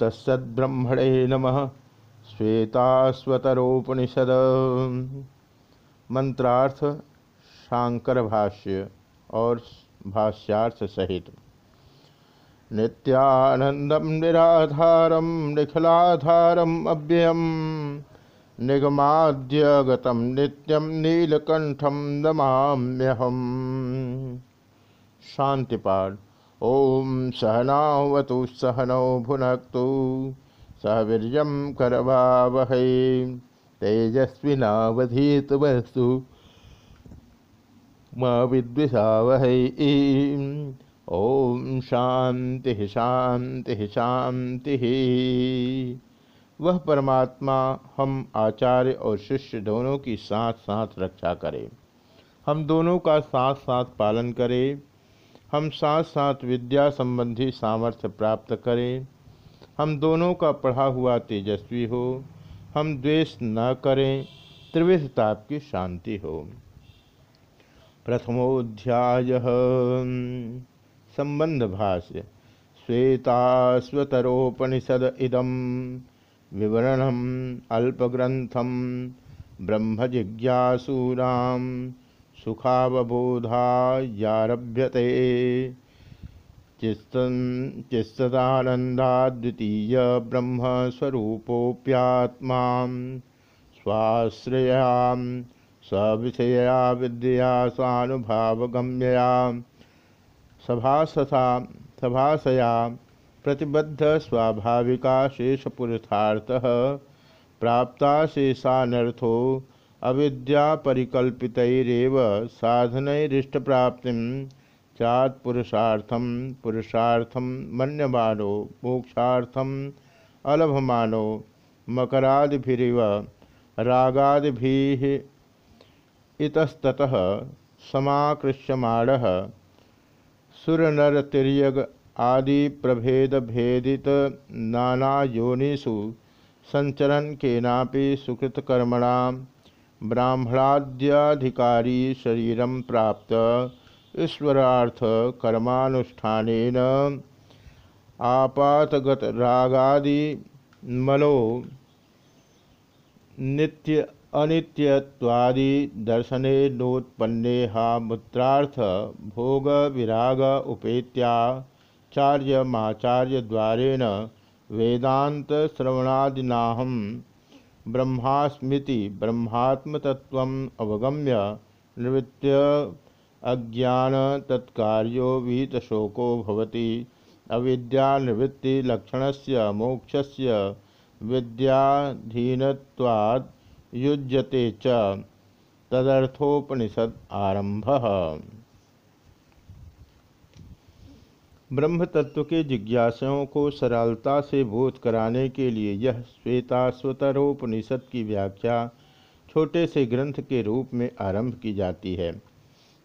तत्सद्ब्रह्मणे नमः। श्वेतास्वतरोपनिषद। मंत्रार्थ शांकर भाष्य और भाष्यार्थ सहित। नित्यानंदम निराधारम निखिलाधारम अव्ययम निगमाद्यगतम नित्यम नीलकंठम दमाम्यहम शांतिपाठ ओम सहनावतु सहनौ भुनक्तु सह वीर करवा वह तेजस्विनावधीतमस्तु माँ विद्विषा वह ओम शांति शांति शांति वह परमात्मा, हम आचार्य और शिष्य दोनों की साथ साथ रक्षा करें। हम दोनों का साथ साथ पालन करें। हम साथ साथ विद्या संबंधी सामर्थ्य प्राप्त करें। हम दोनों का पढ़ा हुआ तेजस्वी हो। हम द्वेष न करें, त्रिविध ताप की शांति हो। प्रथमोध्याय। संबंध भाष्य। श्वेतास्वतरोपनिषद इदम विवरणम अल्पग्रंथम ब्रह्म जिज्ञासूराम सुखावबोधायारभ्यते। चिस्तदानंदाद्वितीय ब्रह्मस्वरूपोप्यात्मा स्वाश्रया सविषया विद्या स्वानुभावगम्यया सभासथा सभासया प्रतिबद्ध स्वाभाविका शेषपुरुषार्थ प्राप्ता शेषानर्थो अविद्या परिकल्पितरव साधनरिष्ट प्राप्ति पुरुषार्थम मन्यमानो मोक्षार्थम अलभमानो, मकरादिभिरिव रागादिभि इतस्ततः समाकृष्यमाण, सुरनरतिर्यग आदि प्रभेद भेदित नाना योनिषु संचरण केनापि सुकृतकर्मणा ब्राह्मणाद्याधिकारी शरीर प्राप्त। ईश्वरार्थ कर्मानुष्ठान आपातगत रागादि मनो नित्य अनित्यत्वादि दर्शने नोत्पन्ने मूत्रार्थ भोग विराग उपेत्याचार्यमाचार्य द्वारेण वेदांत श्रवणादिनाहम ब्रह्मास्मृति ब्रह्मात्मतत्व अवगम्य निवृत्य अज्ञान तत्कार्यो वीतशोको भवति। अविद्यानिवृत्तिलक्षणस्य मोक्षस्य विद्याधीनत्वाद् युज्यते च। तदर्थोपनिषद आरंभः ब्रह्म तत्व के जिज्ञासाओं को सरलता से बोध कराने के लिए यह श्वेताश्वतरोपनिषद की व्याख्या छोटे से ग्रंथ के रूप में आरंभ की जाती है।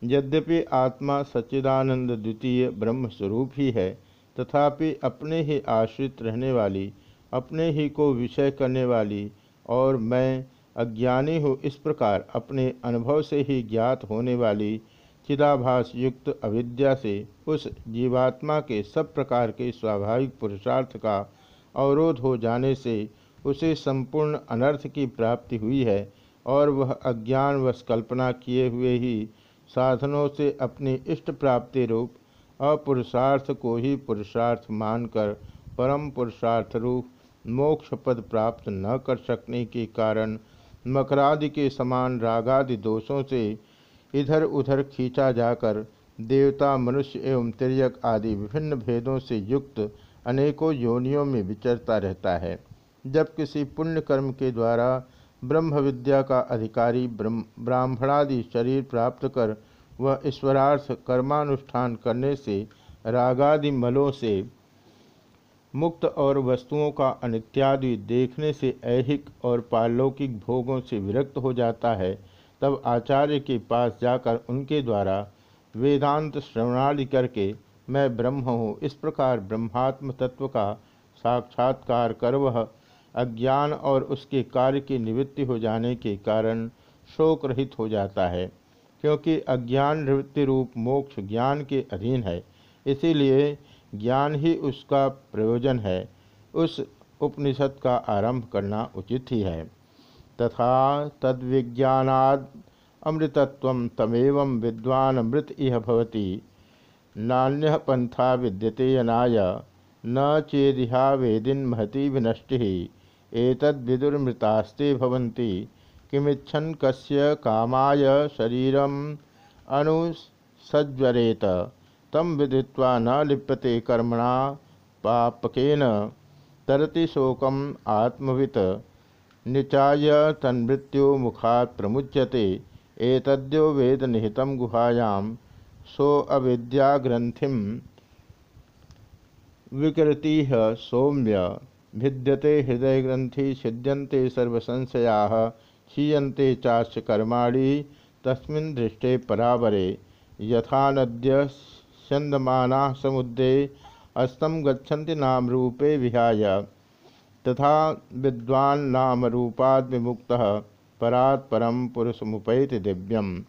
यद्यपि आत्मा सच्चिदानंद द्वितीय ब्रह्म स्वरूप ही है, तथापि अपने ही आश्रित रहने वाली, अपने ही को विषय करने वाली और मैं अज्ञानी हूँ, इस प्रकार अपने अनुभव से ही ज्ञात होने वाली चिदाभास युक्त अविद्या से उस जीवात्मा के सब प्रकार के स्वाभाविक पुरुषार्थ का अवरोध हो जाने से उसे संपूर्ण अनर्थ की प्राप्ति हुई है और वह अज्ञान व कल्पना किए हुए ही साधनों से अपनी इष्ट प्राप्ति रूप अपुरुषार्थ को ही पुरुषार्थ मानकर परम पुरुषार्थ रूप मोक्ष पद प्राप्त न कर सकने के कारण मकरादि के समान रागादि दोषों से इधर उधर खींचा जाकर देवता, मनुष्य एवं तिरक आदि विभिन्न भेदों से युक्त अनेकों योनियों में विचरता रहता है। जब किसी पुण्य कर्म के द्वारा ब्रह्म विद्या का अधिकारी ब्राह्मणादि शरीर प्राप्त कर वह ईश्वरार्थ कर्मानुष्ठान करने से रागादि मलों से मुक्त और वस्तुओं का अनित्यादि देखने से ऐहिक और पारलौकिक भोगों से विरक्त हो जाता है तब आचार्य के पास जाकर उनके द्वारा वेदांत श्रवणादि करके मैं ब्रह्म हूँ। इस प्रकार ब्रह्मात्म तत्व का साक्षात्कार कर वह अज्ञान और उसके कार्य की निवृत्ति हो जाने के कारण शोक रहित हो जाता है, क्योंकि अज्ञान निवृत्ति रूप मोक्ष ज्ञान के अधीन है। इसीलिए ज्ञान ही उसका प्रयोजन है। उस उपनिषद का आरंभ करना उचित ही है। तथा तद्विज्ञानाद अमृतत्व तमेव विद्वान अमृत इह भवति। नान्य पंथा विद्यते यनाय न चेदिहा वेदिन महति विनष्टि। एतद्विदुर्मृतास्ते भवन्ति। किमिच्छन् कस्य कामाय शरीरम अनुसज्वरेत तम विदित्वा न लिप्यते कर्मणा पापकेन। तरति शोकम आत्मवित। निचाय तन्मृत्यु मुखात् प्रमुच्यते। एतद्यो वेद निहित गुहायां सो अविद्याग्रंथि विकृति सौम्य। भिद्यते हृदयग्रंथि छिद्यन्ते सर्वसंशया क्षीयते चाश्च कर्माणि तस्मिन् दृष्टे परावरे। यथा नद्य समुद्रे अस्तम गच्छन्ति नाम रूपे विहाय। तथा विद्वान नाम रूपाद विमुक्त परात् परम पुरुषमुपैति दिव्यम।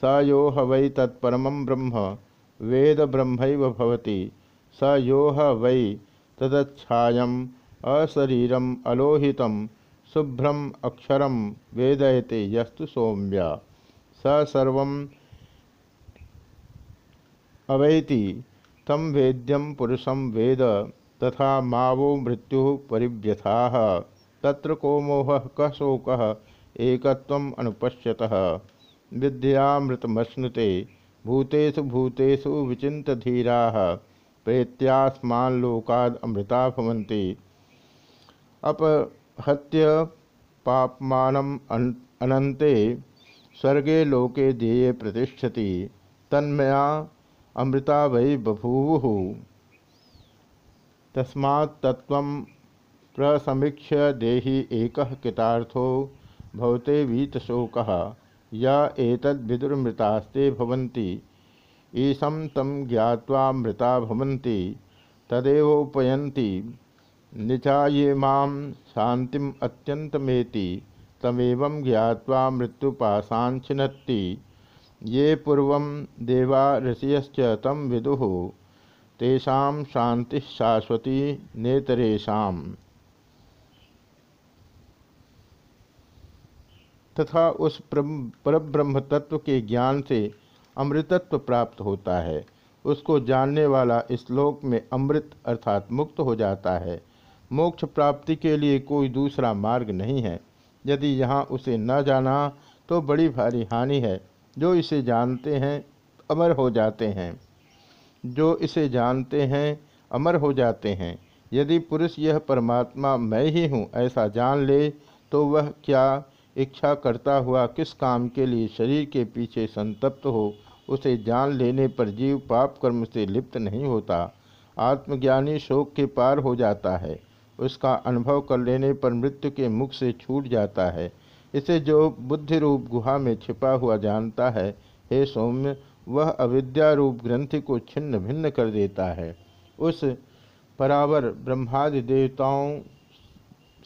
स यो वै तत्परम ब्रह्म, वेद ब्रह्म भवति। स यो वै तदच्छायम, अशरीरम अलोहितम, शुभ्रम अक्षरम वेदयते यस्तु सौम्य। स सर्व अवैति। तम वेद्यम पुरुषम वेद। तथा मावो मृत्यु परिव्यथा। तत्र को मोह क शोक विद्यामृतमश्नुते, भूतेषु भूतेषु विचित धीरा प्रेत्यास्मालोकाद अमृता भवन्ति। अपहत्य पापमान अनंते स्वर्गे लोके देये प्रतिष्ठति। तन्मया अमृता वै बभूव। तस्मात्व प्रसमीक्ष्य देहि एक कृतार्थो भवते वीतशोक। या एतद्विदुर्मृतास्ते भवन्ति। ईशं मृता भवन्ति। तदेवोपयन्ति। निचाये माम शांतिम अत्यंतमेति तमेव ज्ञावा मृत्युपाशाछिन्नति ये पूर्व देवा ऋषियश्च तम विदु। तेषा शांति शाश्वती नेतरेशा तथा उस परब्रह्म तत्व के ज्ञान से अमृतत्व प्राप्त होता है। उसको जानने वाला इस लोक में अमृत अर्थात मुक्त हो जाता है। मोक्ष प्राप्ति के लिए कोई दूसरा मार्ग नहीं है। यदि यहाँ उसे न जाना तो बड़ी भारी हानि है। जो इसे जानते हैं अमर हो जाते हैं। जो इसे जानते हैं, अमर हो जाते हैं। यदि पुरुष यह परमात्मा मैं ही हूँ ऐसा जान ले तो वह क्या इच्छा करता हुआ किस काम के लिए शरीर के पीछे संतप्त हो, उसे जान लेने पर जीव पाप कर्म से लिप्त नहीं होता। आत्मज्ञानी शोक के पार हो जाता है। उसका अनुभव कर लेने पर मृत्यु के मुख से छूट जाता है। इसे जो बुद्धि रूप गुहा में छिपा हुआ जानता है, हे सौम्य वह अविद्या रूप ग्रंथि को छिन्न भिन्न कर देता है। उस परावर ब्रह्मादि देवताओं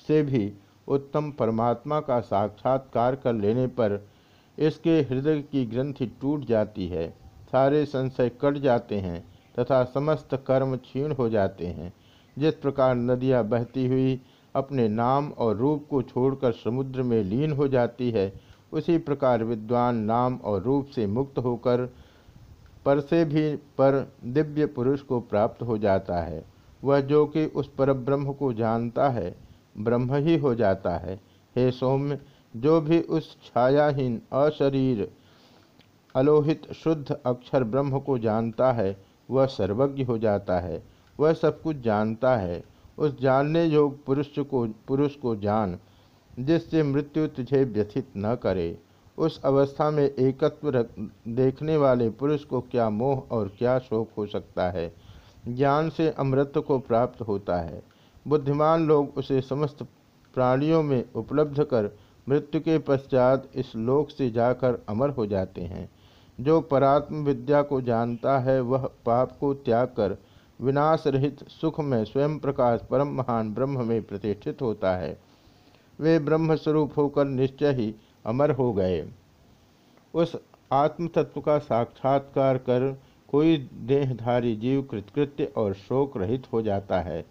से भी उत्तम परमात्मा का साक्षात्कार कर लेने पर इसके हृदय की ग्रंथि टूट जाती है। सारे संशय कट जाते हैं तथा समस्त कर्म क्षीण हो जाते हैं। जिस प्रकार नदियाँ बहती हुई अपने नाम और रूप को छोड़कर समुद्र में लीन हो जाती है, उसी प्रकार विद्वान नाम और रूप से मुक्त होकर पर से भी पर दिव्य पुरुष को प्राप्त हो जाता है। वह जो कि उस पर ब्रह्म को जानता है, ब्रह्म ही हो जाता है। हे सौम्य, जो भी उस छायाहीन, अशरीर, अलोहित, शुद्ध अक्षर ब्रह्म को जानता है, वह सर्वज्ञ हो जाता है। वह सब कुछ जानता है। उस जानने योग पुरुष को पुरुष को जान, जिससे मृत्यु तुझे व्यथित न करे। उस अवस्था में एकत्व देखने वाले पुरुष को क्या मोह और क्या शोक हो सकता है? ज्ञान से अमृत को प्राप्त होता है। बुद्धिमान लोग उसे समस्त प्राणियों में उपलब्ध कर मृत्यु के पश्चात इस लोक से जाकर अमर हो जाते हैं। जो परात्म विद्या को जानता है, वह पाप को त्याग कर विनाश रहित सुख में स्वयं प्रकाश परम महान ब्रह्म में प्रतिष्ठित होता है। वे ब्रह्म स्वरूप होकर निश्चय ही अमर हो गए। उस आत्म तत्व का साक्षात्कार कर कोई देहधारी जीव कृतकृत्य और शोक रहित हो जाता है।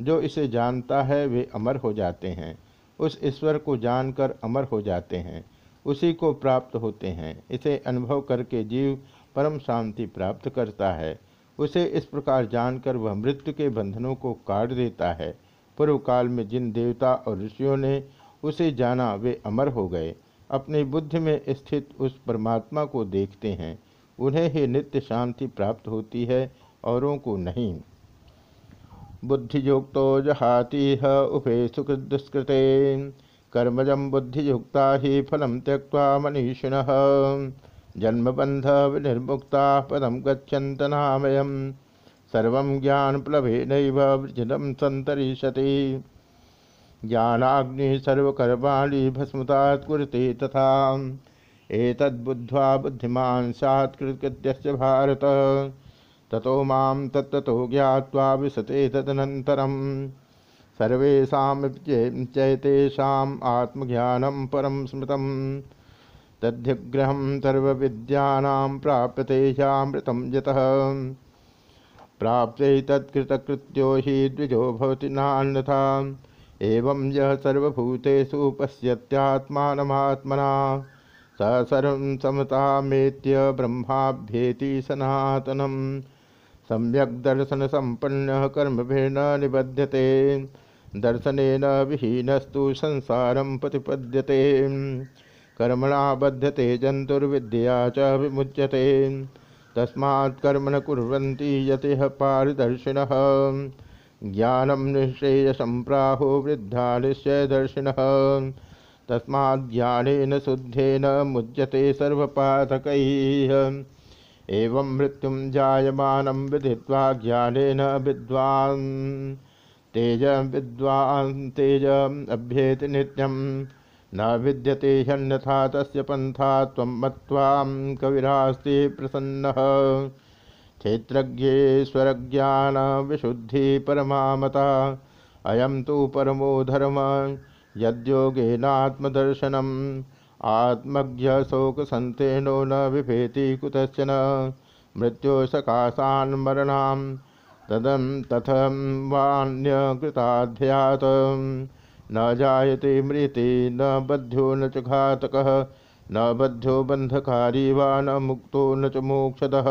जो इसे जानता है, वे अमर हो जाते हैं। उस ईश्वर को जानकर अमर हो जाते हैं। उसी को प्राप्त होते हैं। इसे अनुभव करके जीव परम शांति प्राप्त करता है। उसे इस प्रकार जानकर वह मृत्यु के बंधनों को काट देता है। पूर्व काल में जिन देवता और ऋषियों ने उसे जाना, वे अमर हो गए। अपनी बुद्धि में स्थित उस परमात्मा को देखते हैं। उन्हें ही नित्य शांति प्राप्त होती है, औरों को नहीं। बुद्धियुक्तो जहाती उभे सुख दुष्कृते कर्मजम बुद्धियुक्ता ही फलम त्यक्ता मनीषिण। जन्मबंध विनिर्मुक्ता पदम गच्छन्तनामयम् सर्व ज्ञानप्लवेन वृजनम संतरिष्यति ज्ञानाग्नि सर्वकर्माणि भस्मतात् कुरुते तथा। एतद्बुद्ध्वा बुद्धिमान् स्यात्कृत्य भारत। ततो माँ तत्तो ज्ञावा विशते तदनन्तरम्। सर्वेषां चैतेषाम् आत्मज्ञानं परं स्मृतं तद्धिग्रहं सर्वविद्यानां प्राप्यते ह्यामृतं यतः। प्राप्ते तत्कृतकृत्यो हि द्विजो भवति नान्यथा। एवं यः सर्वभूतेषु पश्यत्यात्मानमात्मना। स सर्वं समतामेत्य ब्रह्माभ्येति संपन्न कर्म न निबध्यते। दर्शन विहीनस्तु संसार प्रतिपद्यते। कर्मणा बध्यते जंतुर्विद्या च विमुच्यते। तस्मात्म न कुर्वन्ति यतिः पारदर्शिनः। ज्ञानं निःश्रेयसं प्राहो वृद्धा निश्चयदर्शिनः तस्माज्ञानेन शुद्धेन मुच्यते सर्वपातकैः। एवं मृत्यु जायमान विदिवा ज्ञान विद्वान्। तेज विद्वान् अभ्येति नित्यं। न विद्यते ह्यन्यथा तस्य पन्था त्वं मत्वां कविरास्ति प्रसन्नः। क्षेत्रज्ञेश्वरज्ञानविशुद्धि परमामता अयं तु परमो धर्म, यद्योगेनात्मदर्शनम्। आत्मज्ञ शोक संतेनो न विभेति कुतश्चन। मृत्यु सकाशान् मरणां तदं तथं वान्यकृताध्यात न जायते मृति, न बध्यो न च घातकः। न बध्यो बंधकारी वा न मुक्तो न च मोक्षदः।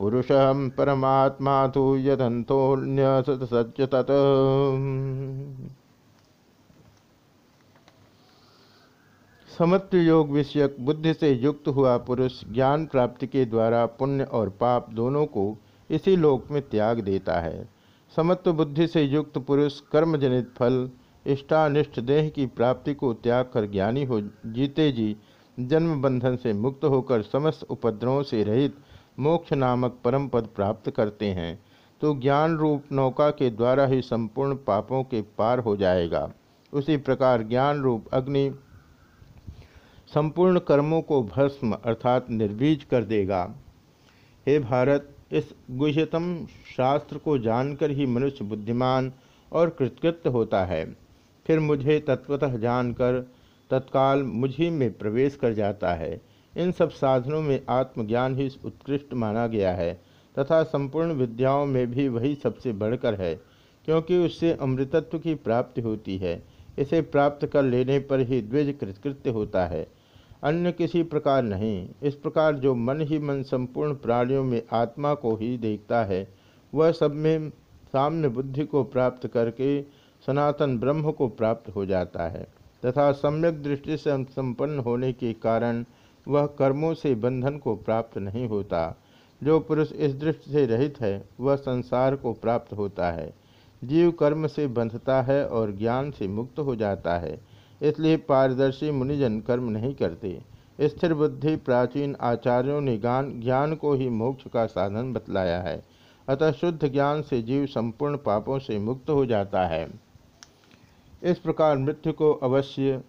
पुरुष परमात्मा तो यदंतोन्यसच तत् समत्व योग विषयक बुद्धि से युक्त हुआ पुरुष ज्ञान प्राप्ति के द्वारा पुण्य और पाप दोनों को इसी लोक में त्याग देता है। समत्व बुद्धि से युक्त पुरुष कर्मजनित फल, इष्टानिष्ट देह की प्राप्ति को त्याग कर ज्ञानी हो जीते जी, जन्म बंधन से मुक्त होकर समस्त उपद्रवों से रहित मोक्ष नामक परम पद प्राप्त करते हैं तो ज्ञान रूप नौका के द्वारा ही संपूर्ण पापों के पार हो जाएगा। उसी प्रकार ज्ञान रूप अग्नि संपूर्ण कर्मों को भस्म अर्थात निर्बीज कर देगा। हे भारत, इस गुह्यतम शास्त्र को जानकर ही मनुष्य बुद्धिमान और कृतकृत्य होता है। फिर मुझे तत्वतः जानकर तत्काल मुझी में प्रवेश कर जाता है। इन सब साधनों में आत्मज्ञान ही उत्कृष्ट माना गया है, तथा संपूर्ण विद्याओं में भी वही सबसे बढ़कर है, क्योंकि उससे अमृतत्व की प्राप्ति होती है, इसे प्राप्त कर लेने पर ही द्विज कृतकृत्य होता है। अन्य किसी प्रकार नहीं, इस प्रकार जो मन ही मन संपूर्ण प्राणियों में आत्मा को ही देखता है, वह सब में साम्य बुद्धि को प्राप्त करके सनातन ब्रह्म को प्राप्त हो जाता है, तथा सम्यक दृष्टि से संपन्न होने के कारण वह कर्मों से बंधन को प्राप्त नहीं होता। जो पुरुष इस दृष्टि से रहित है, वह संसार को प्राप्त होता है। जीव कर्म से बंधता है और ज्ञान से मुक्त हो जाता है। इसलिए पारदर्शी मुनिजन कर्म नहीं करते। स्थिर बुद्धि प्राचीन आचार्यों ने ज्ञान ज्ञान को ही मोक्ष का साधन बतलाया है। अतः शुद्ध ज्ञान से जीव संपूर्ण पापों से मुक्त हो जाता है। इस प्रकार मृत्यु को अवश्य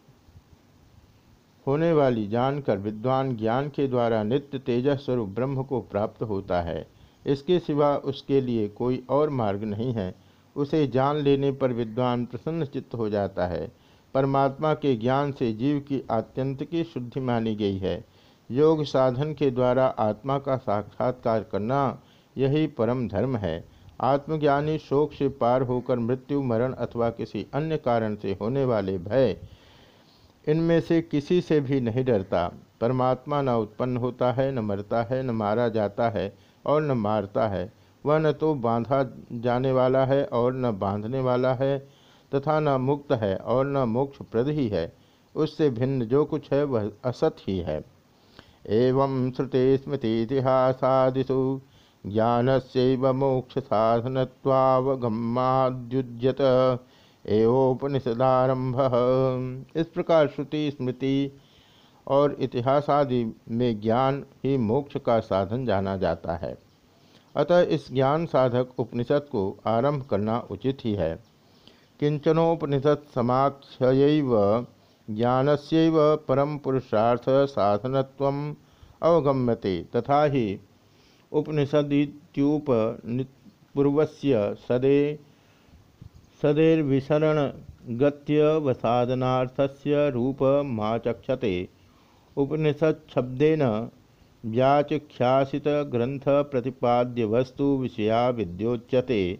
होने वाली जानकर विद्वान ज्ञान के द्वारा नित्य तेजस स्वरूप ब्रह्म को प्राप्त होता है। इसके सिवा उसके लिए कोई और मार्ग नहीं है। उसे जान लेने पर विद्वान प्रसन्न चित्त हो जाता है। परमात्मा के ज्ञान से जीव की आत्यंत की शुद्धि मानी गई है। योग साधन के द्वारा आत्मा का साक्षात्कार करना यही परम धर्म है। आत्मज्ञानी शोक से पार होकर मृत्यु, मरण अथवा किसी अन्य कारण से होने वाले भय इनमें से किसी से भी नहीं डरता। परमात्मा न उत्पन्न होता है, न मरता है, न मारा जाता है और न मारता है। वह न तो बांधा जाने वाला है और न बांधने वाला है तथा न मुक्त है और न मोक्ष प्रद ही है। उससे भिन्न जो कुछ है, वह असत ही है। एवं श्रुति स्मृति इतिहासादिशु ज्ञान से मोक्ष साधनत्वावगमाद्युज्यत एवोपनिषदारंभ। इस प्रकार श्रुति, स्मृति और इतिहास आदि में ज्ञान ही मोक्ष का साधन जाना जाता है। अतः इस ज्ञान साधक उपनिषद को आरंभ करना उचित ही है। किंचनोपनिषद समाख्य ज्ञान से परम पुरुषार्थ साधनत्व अवगम्यते। तथा ही उपनिषदित्युपपूर्वस्य सदे सदैर्विसरणगत्यवसाधनार्थस्य रूपमाचक्षते। उपनिषत्शब्देन व्याचिख्यासितग्रन्थप्रतिपाद्यवस्तु विषया विद्योच्यते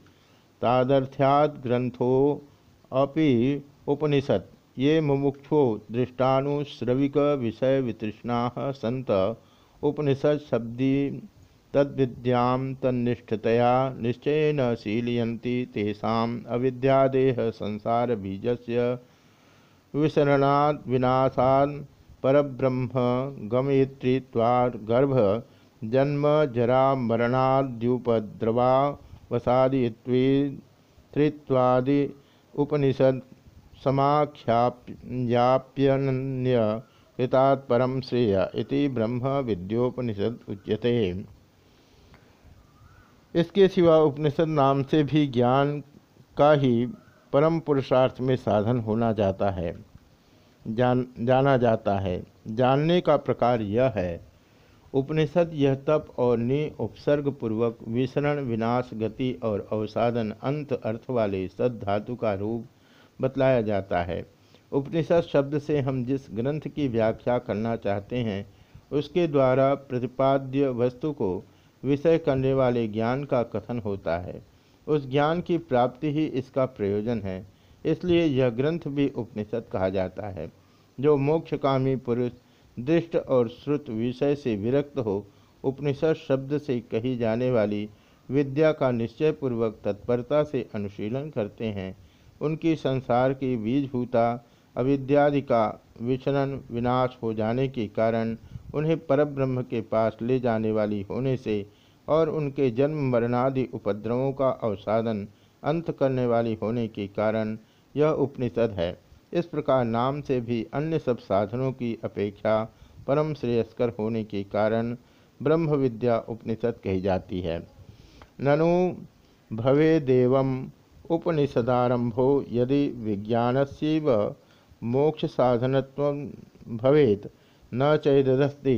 ग्रन्थोऽपि उपनिषत्। ये मुमुक्षो दृष्टानुश्रविक विषय वितृष्णाः सन्त। उपनिषद शब्दी तद्विद्यां तन्निष्ठतया निश्चयन शीलयन्ति तेषाम् अविद्यादेह संसारबीजस्य विसरणात् विनाशात् परब्रह्म गमयित्रित्वात् गर्भ जन्म जरा मरणाद्युपद्रवा वसादित्वादि उपनिषद समाख्याप्याप्यन्य कृतात् परम श्रेय इति ब्रह्म विद्योपनिषद उच्यते इसके सिवा उपनिषद नाम से भी ज्ञान का ही परम पुरुषार्थ में साधन होना जाता है। जान, जाना जाता है। जानने का प्रकार यह है। उपनिषद यह तप और नि उपसर्ग पूर्वक विसरण, विनाश, गति और अवसादन अंत अर्थ वाले सद धातु का रूप बतलाया जाता है। उपनिषद शब्द से हम जिस ग्रंथ की व्याख्या करना चाहते हैं, उसके द्वारा प्रतिपाद्य वस्तु को विषय करने वाले ज्ञान का कथन होता है। उस ज्ञान की प्राप्ति ही इसका प्रयोजन है। इसलिए यह ग्रंथ भी उपनिषद कहा जाता है। जो मोक्षकामी पुरुष दृष्ट और श्रुत विषय से विरक्त हो, उपनिषद शब्द से कही जाने वाली विद्या का निश्चयपूर्वक तत्परता से अनुशीलन करते हैं। उनकी संसार की बीजभूता, अविद्यादि का विचरण विनाश हो जाने के कारण उन्हें परब्रह्म के पास ले जाने वाली होने से और उनके जन्म मरणादि उपद्रवों का अवसादन अंत करने वाली होने के कारण यह उपनिषद है। इस प्रकार नाम से भी अन्य सब साधनों की अपेक्षा परम श्रेयस्कर होने के कारण ब्रह्म विद्या उपनिषद कही जाती है। ननु भवे देव उपनिषदारंभो यदि विज्ञान से मोक्ष साधनत्व भवेत न चैदस्ति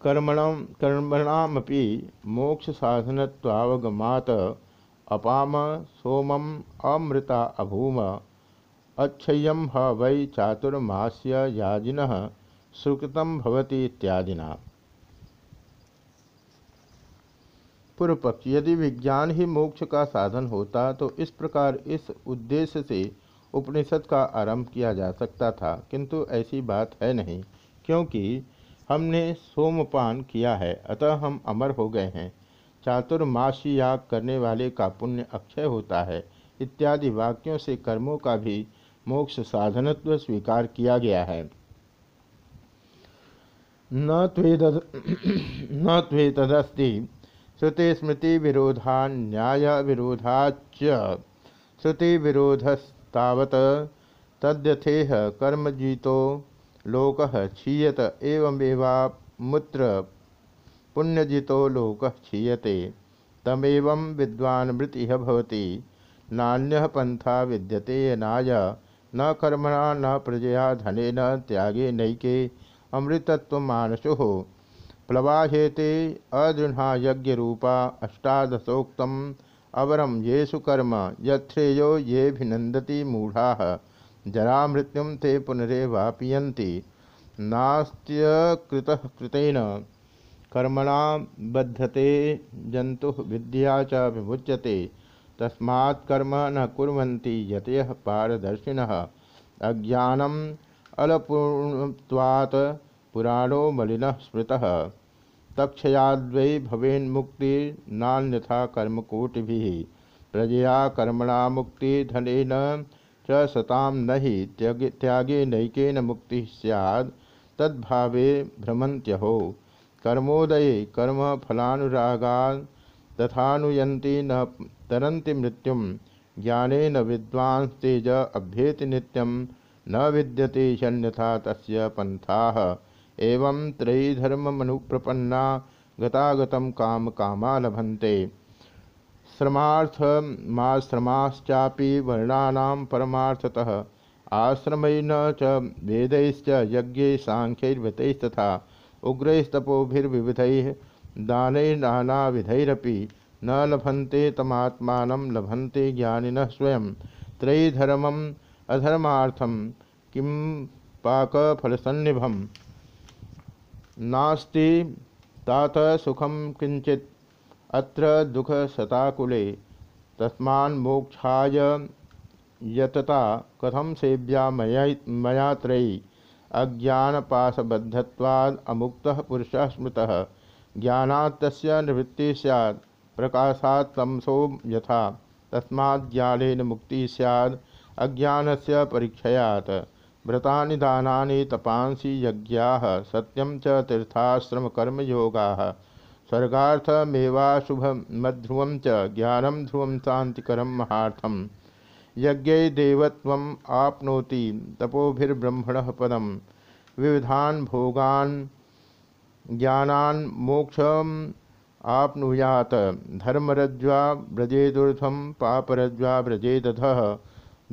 कर्मण कर्मणामपि मोक्ष साधनत्वावगमात अपाम सोमम अमृता अभूम। अच्छयम ह वै चातुर्मास्य याजिन। सुकृतम भवति यदि विज्ञान ही मोक्ष का साधन होता तो इस प्रकार इस उद्देश्य से उपनिषद का आरंभ किया जा सकता था, किंतु ऐसी बात है नहीं, क्योंकि हमने सोमपान किया है, अतः हम अमर हो गए हैं। चातुर्मासी याग करने वाले का पुण्य अक्षय होता है। इत्यादि वाक्यों से कर्मों का भी मोक्ष साधनत्व स्वीकार किया गया है। न न त्वेतदस्ति श्रुति स्मृति विरोधा न्याय विरोधाच श्रुति विरोधस्तावत तद्यथेह कर्मजीतो लोक क्षीयत एवमेवा मूत्र पुण्यजितो लोक क्षीयते, तमेव विद्वान मृति भवति। नान्य पंथा विद्यते नाय, न कर्मणा, न प्रजया, धनेन त्यागे नैके अमृतत्वमानसु। प्लवाहेते अदृढ़ा यज्ञरूपा अष्टादशोक्त अवरम येषु कर्म यथ्रेयो ये भिनंदती मूढ़ा। जरा मृत्यु ते पुनरेवापियंती नास्त्यकृत कृतेन कर्मणा बद्धते जंतु विद्या च विमुच्यते। तस्मात् कर्म न कुर्वन्ति यतयः पारदर्शिनः। अज्ञानम अलपूर्णत्वात् पुराणो मलिन तक्षयाद्वै कर्मकोटि प्रजया कर्मणा मुक्ति धनेन च सताम न ही त्यागे नैकेन मुक्ति सैद तद्भावे भ्रमंत्यहो कर्मोदये कर्म फलानुरागा तथानुयंती न तरंति मृत्यु। ज्ञानेन विद्वांस तेज अभ्येति नित्यम न विद्यते शन्यथा तस्य पंथाः एवं त्रयी त्रयीधर्ममनुप्रपन्ना गतागतम काम कामा लभन्ते श्रमार्थमाश्रमाश्चापि वर्णानां परमार्थतः आश्रमेण च वेदैश्च यज्ञै सांख्यैर्वतैस्तथा उग्रैस्तपोभिर्विविधैः दानैर्नानाविधैरपि, न लभन्ते तमात्मानं, लभन्ते ज्ञानिनः स्वयं। त्रयीधर्मम् अधर्मार्थं किं पाकफलसन्निभम्? नास्ति, तात सुखम किंचित अत्र दुख सताकुले तस्मान्मोक्षाय यतता कथम सेव्या मया अज्ञानपाशबद्धवाद अमुक्त पुरुष स्मृत। ज्ञानात् निवृत्ति सैद प्रकाशात् तमसो यथा। तस्मात् मुक्ति सैद अज्ञान से परीक्षयात। व्रता दाना तपांसी यज्ञा सत्यम च तीर्थाश्रम कर्म योगा स्वर्गार्थमेवाशुभमध्रुव च ज्ञानम ध्रुव शांतिकर महार्थम। यज्ञ देवत्व आपनोति पदम। विविधान भोगान ज्ञानान मोक्षम आपनुयात। धर्मरज्वा व्रजेदूर्धम पापरज्वा व्रजेदध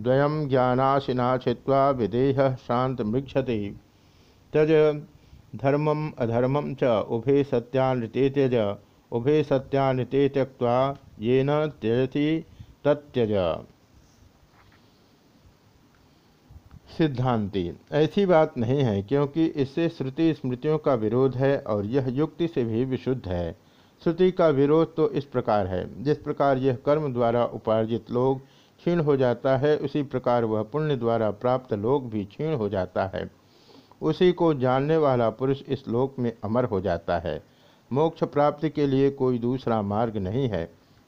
द्वयम ज्ञानाशिना छिवा विदेह शांत मृक्षति त्यज धर्मम अधर्मम च उभे सत्यानृते त्यज, उभे सत्यानृते त्यक्ता ये न त्यजति तत्यज सिद्धांति। ऐसी बात नहीं है, क्योंकि इससे श्रुति स्मृतियों का विरोध है और यह युक्ति से भी विशुद्ध है। श्रुति का विरोध तो इस प्रकार है, जिस प्रकार यह कर्म द्वारा उपार्जित लोग क्षीण हो जाता है, उसी प्रकार वह पुण्य द्वारा प्राप्त लोक भी क्षीण हो जाता है। उसी को जानने वाला पुरुष इस लोक में अमर हो जाता है। मोक्ष प्राप्ति के लिए कोई दूसरा मार्ग नहीं है।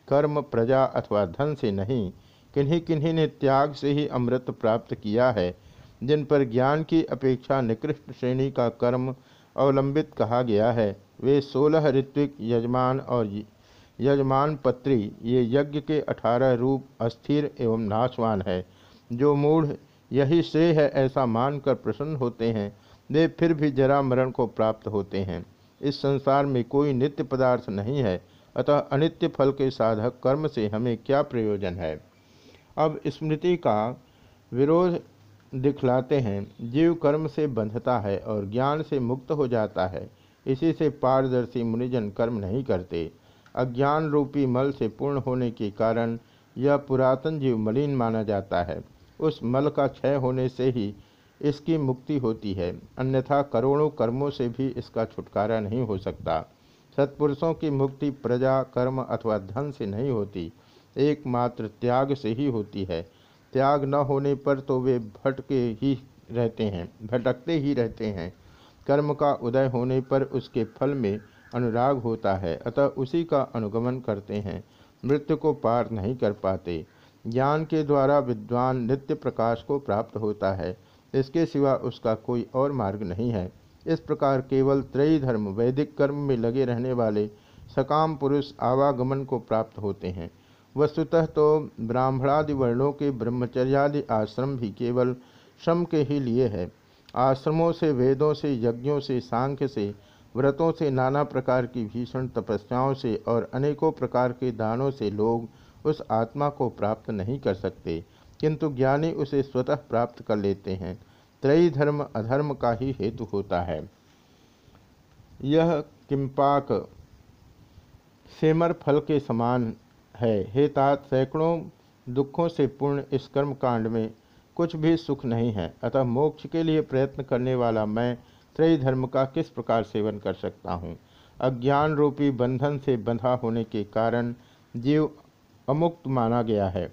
कर्म, प्रजा अथवा धन से नहीं किन्हीं किन्हीं ने त्याग से ही अमृत प्राप्त किया है, जिन पर ज्ञान की अपेक्षा निकृष्ट श्रेणी का कर्म अवलंबित कहा गया है। वे सोलह ऋत्विक, यजमान और यजमान पत्री ये यज्ञ के अठारह रूप अस्थिर एवं नाशवान है। जो मूढ़, यही श्रेय है ऐसा मानकर प्रसन्न होते हैं। वे फिर भी जरा मरण को प्राप्त होते हैं। इस संसार में कोई नित्य पदार्थ नहीं है। अतः अनित्य फल के साधक कर्म से हमें क्या प्रयोजन है? अब स्मृति का विरोध दिखलाते हैं। जीव कर्म से बंधता है और ज्ञान से मुक्त हो जाता है। इसी से पारदर्शी मुनिजन कर्म नहीं करते। अज्ञान रूपी मल से पूर्ण होने के कारण यह पुरातन जीव मलिन माना जाता है। उस मल का क्षय होने से ही इसकी मुक्ति होती है। अन्यथा करोड़ों कर्मों से भी इसका छुटकारा नहीं हो सकता। सत्पुरुषों की मुक्ति प्रजा, कर्म अथवा धन से नहीं होती। एकमात्र त्याग से ही होती है। त्याग न होने पर तो वे भटके ही रहते हैं, भटकते ही रहते हैं। कर्म का उदय होने पर उसके फल में अनुराग होता है, अतः उसी का अनुगमन करते हैं। मृत्यु को पार नहीं कर पाते। ज्ञान के द्वारा विद्वान नित्य प्रकाश को प्राप्त होता है। इसके सिवा उसका कोई और मार्ग नहीं है। इस प्रकार केवल त्रयी धर्म वैदिक कर्म में लगे रहने वाले सकाम पुरुष आवागमन को प्राप्त होते हैं। वस्तुतः तो ब्राह्मणादि वर्णों के ब्रह्मचर्यादि आश्रम भी केवल श्रम के ही लिए है। आश्रमों से, वेदों से, यज्ञों से, सांख्य से व्रतों से नाना प्रकार की भीषण तपस्याओं से और अनेकों प्रकार के दानों से लोग उस आत्मा को प्राप्त नहीं कर सकते, किंतु ज्ञानी उसे स्वतः प्राप्त कर लेते हैं। त्रयी धर्म अधर्म का ही हेतु होता है। यह किम्पाक सेमर फल के समान है। हे तात, सैकड़ों दुखों से पूर्ण इस कर्म कांड में कुछ भी सुख नहीं है। अतः मोक्ष के लिए प्रयत्न करने वाला मैं त्रय धर्म का किस प्रकार सेवन कर सकता हूँ? अज्ञान रूपी बंधन से बंधा होने के कारण जीव अमुक्त माना गया है।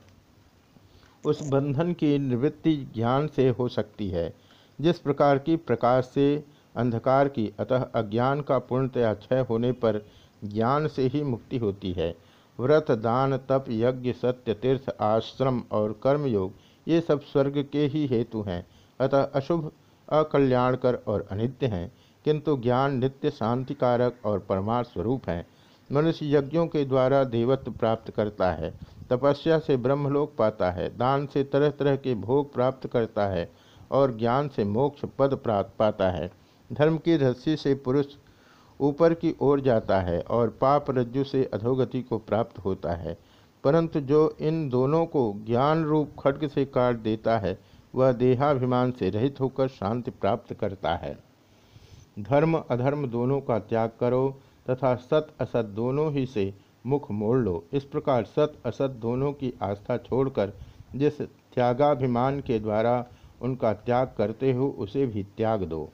उस बंधन की निवृत्ति ज्ञान से हो सकती है। जिस प्रकार की प्रकाश से अंधकार की, अतः अज्ञान का पूर्णतया क्षय होने पर ज्ञान से ही मुक्ति होती है। व्रत, दान, तप, यज्ञ, सत्य, तीर्थ, आश्रम और कर्मयोग, ये सब स्वर्ग के ही हेतु हैं। अतः अशुभ अकल्याणकर और अनित्य हैं, किंतु ज्ञान नित्य शांतिकारक और परमार स्वरूप है। मनुष्य यज्ञों के द्वारा देवत्व प्राप्त करता है, तपस्या से ब्रह्मलोक पाता है, दान से तरह तरह के भोग प्राप्त करता है और ज्ञान से मोक्ष पद प्राप्त पाता है। धर्म की रस्सी से पुरुष ऊपर की ओर जाता है और पाप रज्जु से अधोगति को प्राप्त होता है, परंतु जो इन दोनों को ज्ञान रूप खड्ग से काट देता है वह देहाभिमान से रहित होकर शांति प्राप्त करता है। धर्म, अधर्म दोनों का त्याग करो तथा सत, असत दोनों ही से मुख मोड़ लो। इस प्रकार सत, असत दोनों की आस्था छोड़कर जिस त्यागाभिमान के द्वारा उनका त्याग करते हो, उसे भी त्याग दो।